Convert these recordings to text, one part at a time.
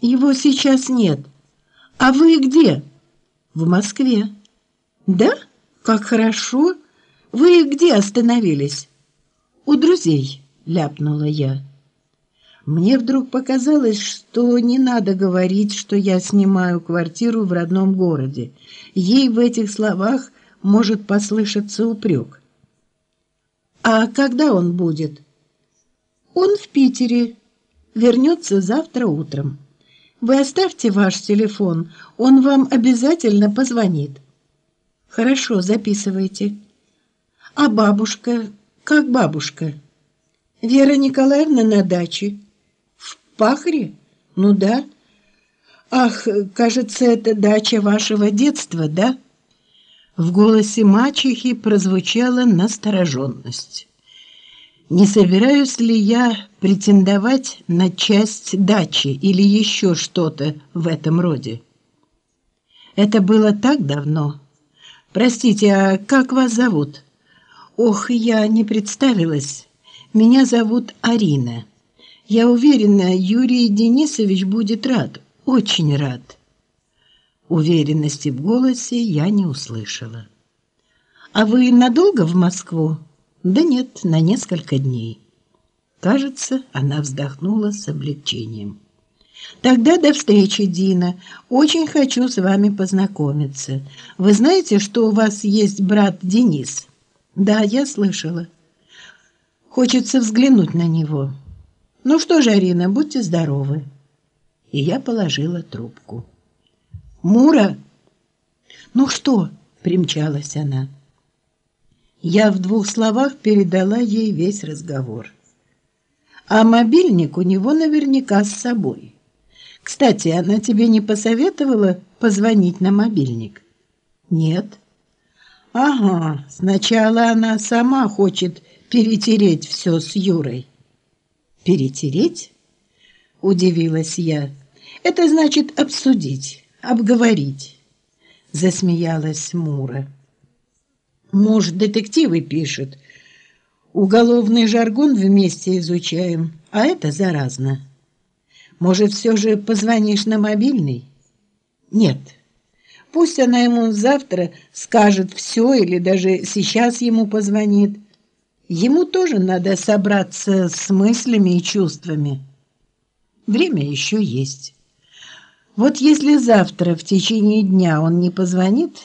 Его сейчас нет. А вы где? В Москве. Да? Как хорошо. Вы где остановились? У друзей, ляпнула я. Мне вдруг показалось, что не надо говорить, что я снимаю квартиру в родном городе. Ей в этих словах может послышаться упрек. А когда он будет? Он в Питере. Вернется завтра утром. Вы оставьте ваш телефон, он вам обязательно позвонит. Хорошо, записывайте. А бабушка? Как бабушка? Вера Николаевна на даче. В Пахре? Ну да. Ах, кажется, это дача вашего детства, да? В голосе мачехи прозвучала настороженность. Не собираюсь ли я претендовать на часть дачи или еще что-то в этом роде? Это было так давно. Простите, а как вас зовут? Ох, я не представилась. Меня зовут Арина. Я уверена, Юрий Денисович будет рад, очень рад. Уверенности в голосе я не услышала. А вы надолго в Москву? Да нет, на несколько дней. Кажется, она вздохнула с облегчением. Тогда до встречи, Дина. Очень хочу с вами познакомиться. Вы знаете, что у вас есть брат Денис? Да, я слышала. Хочется взглянуть на него. Ну что же, Арина, будьте здоровы. И я положила трубку. Мура? Ну что? Примчалась она. Я в двух словах передала ей весь разговор. А мобильник у него наверняка с собой. Кстати, она тебе не посоветовала позвонить на мобильник? Нет. Ага, сначала она сама хочет перетереть все с Юрой. Перетереть? Удивилась я. Это значит обсудить обговорить. Засмеялась Мура. Муж детективы пишет. Уголовный жаргон вместе изучаем, а это заразно. Может, все же позвонишь на мобильный? Нет. Пусть она ему завтра скажет все или даже сейчас ему позвонит. Ему тоже надо собраться с мыслями и чувствами. Время еще есть. Вот если завтра в течение дня он не позвонит,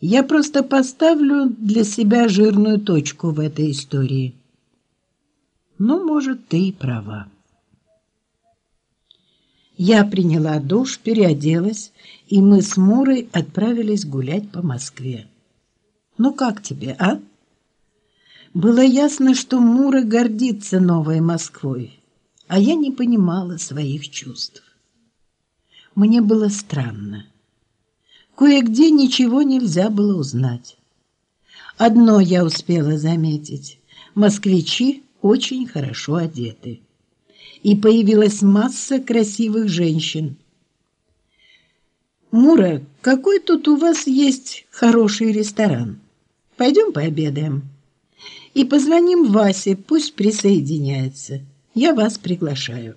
я просто поставлю для себя жирную точку в этой истории. Ну, может, ты и права. Я приняла душ, переоделась, и мы с Мурой отправились гулять по Москве. Ну как тебе, а? Было ясно, что Мура гордится новой Москвой, а я не понимала своих чувств. Мне было странно. Кое-где ничего нельзя было узнать. Одно я успела заметить. Москвичи очень хорошо одеты. И появилась масса красивых женщин. «Мура, какой тут у вас есть хороший ресторан? Пойдем пообедаем. И позвоним Васе, пусть присоединяется. Я вас приглашаю».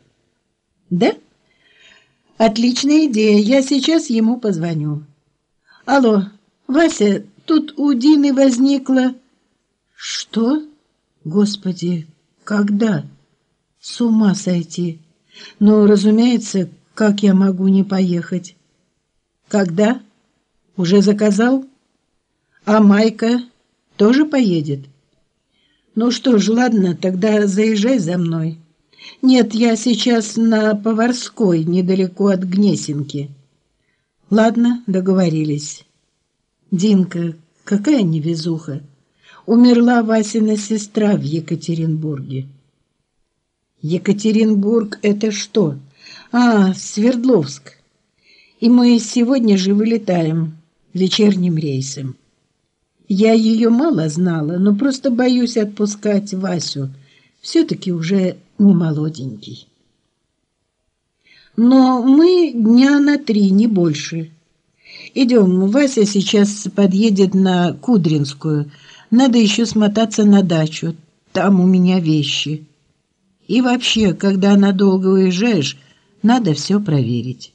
«Да?» Отличная идея. Я сейчас ему позвоню. Алло, Вася, тут у Дины возникла... Что? Господи, когда? С ума сойти. Но, разумеется, как я могу не поехать? Когда? Уже заказал? А Майка тоже поедет? Ну что ж, ладно, тогда заезжай за мной. Нет, я сейчас на Поварской, недалеко от Гнесинки. Ладно, договорились. Динка, какая невезуха. Умерла Васина сестра в Екатеринбурге. Екатеринбург — это что? А, Свердловск. И мы сегодня же вылетаем вечерним рейсом. Я ее мало знала, но просто боюсь отпускать Васю. Все-таки уже не молоденький. Но мы дня на три, не больше. Идем, Вася сейчас подъедет на Кудринскую. Надо еще смотаться на дачу, там у меня вещи. И вообще, когда надолго уезжаешь, Надо все проверить.